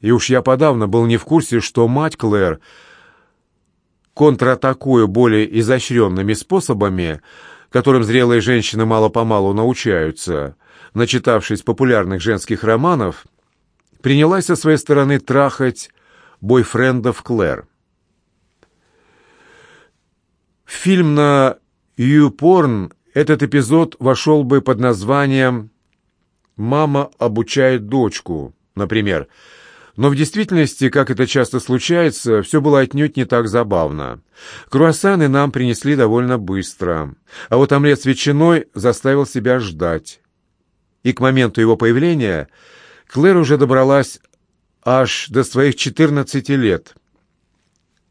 И уж я подавно был не в курсе, что мать Клэр, контратакуя более изощренными способами, которым зрелые женщины мало-помалу научаются, начитавшись популярных женских романов, принялась со своей стороны трахать бойфрендов Клэр. Фильм на YouPorn этот эпизод вошел бы под названием «Мама обучает дочку», например. Но в действительности, как это часто случается, все было отнюдь не так забавно. Круассаны нам принесли довольно быстро, а вот омлет с ветчиной заставил себя ждать. И к моменту его появления Клэр уже добралась аж до своих 14 лет.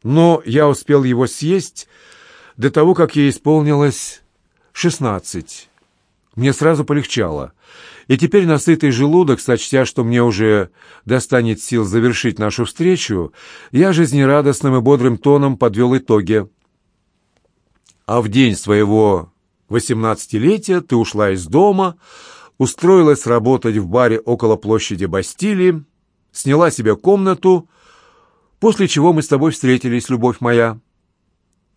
Но я успел его съесть до того, как ей исполнилось 16. Мне сразу полегчало. И теперь насытый желудок, сочтя, что мне уже достанет сил завершить нашу встречу, я жизнерадостным и бодрым тоном подвел итоги. А в день своего восемнадцатилетия ты ушла из дома, устроилась работать в баре около площади Бастилии, сняла себе комнату, после чего мы с тобой встретились, любовь моя.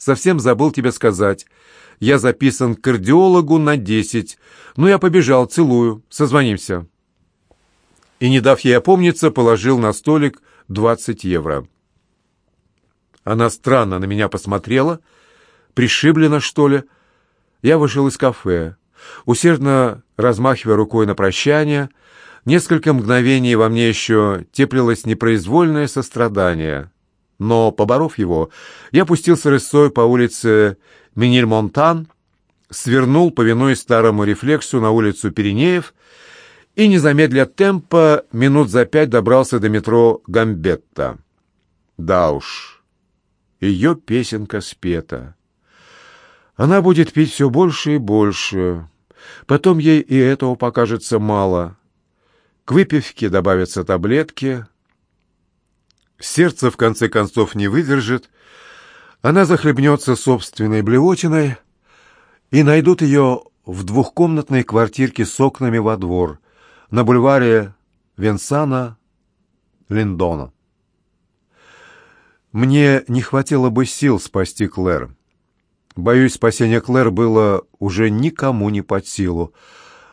Совсем забыл тебе сказать. Я записан к кардиологу на десять. Ну, я побежал, целую. Созвонимся. И, не дав ей опомниться, положил на столик двадцать евро. Она странно на меня посмотрела. Пришиблена, что ли? Я вышел из кафе. Усердно размахивая рукой на прощание — Несколько мгновений во мне еще теплилось непроизвольное сострадание. Но, поборов его, я пустился рысой по улице Минильмонтан, свернул, повинуясь старому рефлексу, на улицу Пиренеев и, не замедля темпа, минут за пять добрался до метро Гамбетта. Да уж, ее песенка спета. Она будет пить все больше и больше. Потом ей и этого покажется мало — к выпивке добавятся таблетки. Сердце, в конце концов, не выдержит. Она захлебнется собственной блевотиной, и найдут ее в двухкомнатной квартирке с окнами во двор на бульваре Венсана Линдона. Мне не хватило бы сил спасти Клэр. Боюсь, спасение Клэр было уже никому не под силу,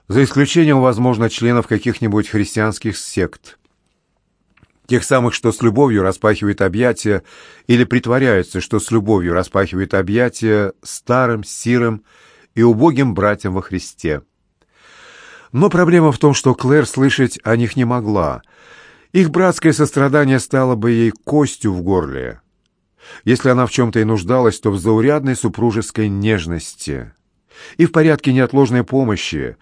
за исключением, возможно, членов каких-нибудь христианских сект. Тех самых, что с любовью распахивают объятия или притворяются, что с любовью распахивают объятия старым, сирым и убогим братьям во Христе. Но проблема в том, что Клэр слышать о них не могла. Их братское сострадание стало бы ей костью в горле. Если она в чем-то и нуждалась, то в заурядной супружеской нежности и в порядке неотложной помощи,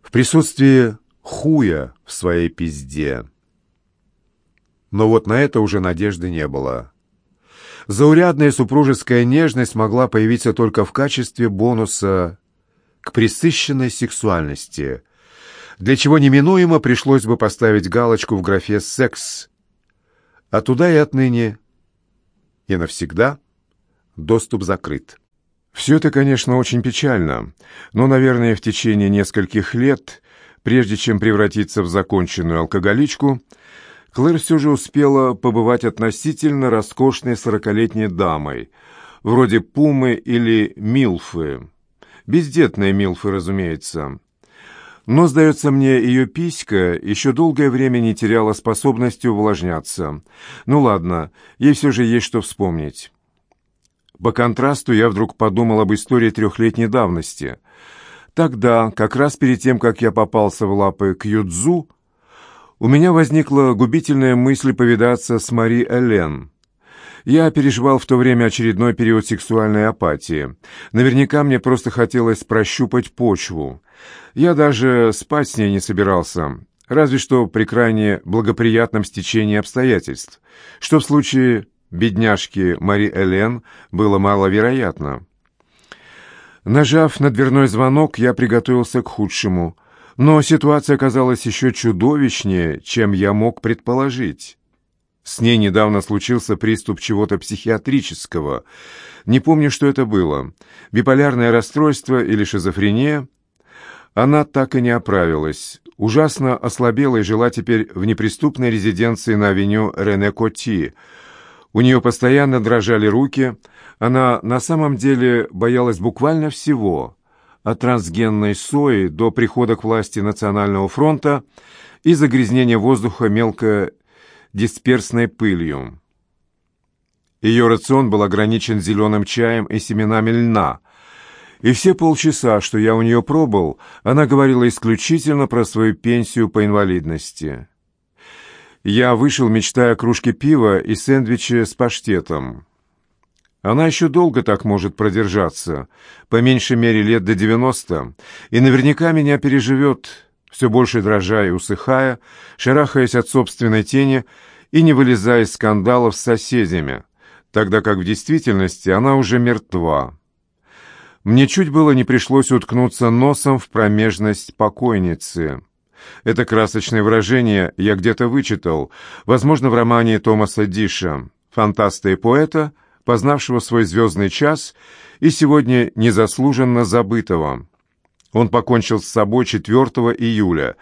в присутствии хуя в своей пизде. Но вот на это уже надежды не было. Заурядная супружеская нежность могла появиться только в качестве бонуса к присыщенной сексуальности, для чего неминуемо пришлось бы поставить галочку в графе «секс», а туда и отныне и навсегда доступ закрыт. Все это, конечно, очень печально, но, наверное, в течение нескольких лет, прежде чем превратиться в законченную алкоголичку, Клэр все же успела побывать относительно роскошной сорокалетней дамой, вроде Пумы или Милфы. Бездетные Милфы, разумеется. Но, сдается мне, ее писька еще долгое время не теряла способности увлажняться. Ну ладно, ей все же есть что вспомнить. По контрасту я вдруг подумал об истории трехлетней давности. Тогда, как раз перед тем, как я попался в лапы к Юдзу, у меня возникла губительная мысль повидаться с Мари Элен. Я переживал в то время очередной период сексуальной апатии. Наверняка мне просто хотелось прощупать почву. Я даже спать с ней не собирался, разве что при крайне благоприятном стечении обстоятельств, что в случае бедняжки Мари Элен было маловероятно. Нажав на дверной звонок, я приготовился к худшему, но ситуация оказалась еще чудовищнее, чем я мог предположить. С ней недавно случился приступ чего-то психиатрического. Не помню, что это было. Биполярное расстройство или шизофрения. Она так и не оправилась, ужасно ослабела и жила теперь в неприступной резиденции на авеню Рене Коти. У нее постоянно дрожали руки, она на самом деле боялась буквально всего, от трансгенной сои до прихода к власти Национального фронта и загрязнения воздуха мелкодисперсной пылью. Ее рацион был ограничен зеленым чаем и семенами льна, и все полчаса, что я у нее пробыл, она говорила исключительно про свою пенсию по инвалидности. Я вышел, мечтая о кружке пива и сэндвиче с паштетом. Она еще долго так может продержаться, по меньшей мере лет до девяносто, и наверняка меня переживет, все больше дрожа и усыхая, шарахаясь от собственной тени и не вылезая из скандалов с соседями, тогда как в действительности она уже мертва. Мне чуть было не пришлось уткнуться носом в промежность покойницы. Это красочное выражение я где-то вычитал, возможно, в романе Томаса Диша, фантаста и поэта, познавшего свой звездный час и сегодня незаслуженно забытого. Он покончил с собой 4 июля,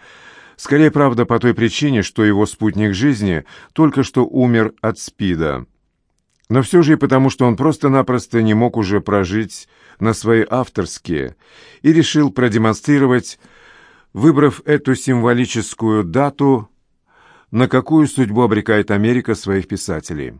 скорее, правда, по той причине, что его спутник жизни только что умер от СПИДа. Но все же и потому, что он просто-напросто не мог уже прожить на свои авторские и решил продемонстрировать, выбрав эту символическую дату, на какую судьбу обрекает Америка своих писателей.